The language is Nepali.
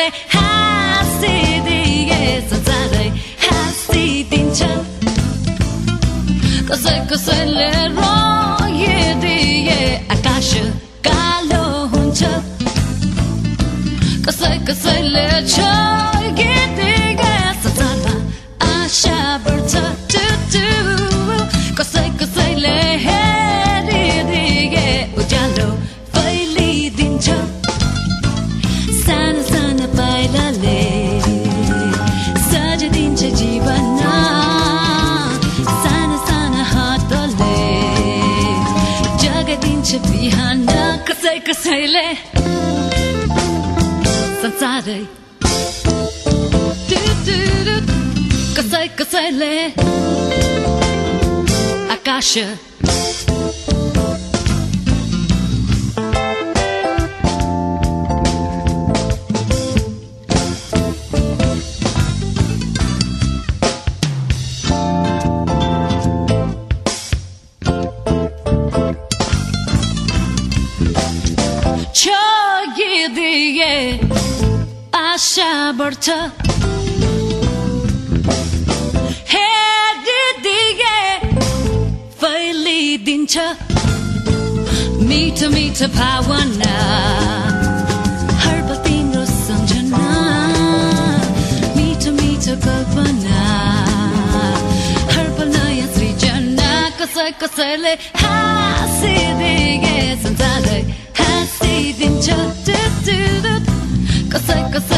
कसैले हाँसिदिए संसारै हाँसिदिन्छ कसै कसैले रोइदिए आकाश कालो हुन्छ कसै कसैले छोइदिए संसारमा आशा बढ्छ că săile sunt țarei. Că săi, că săile acasă. आशा बढ्छ हेरिदिए फैलिदिन्छ मिठो मिठो भावना कल्पना हर पल नयाँ सृजना कसै कसैले हाँसिदिए संसारै हाँसिदिन्छ। कसै कसैले र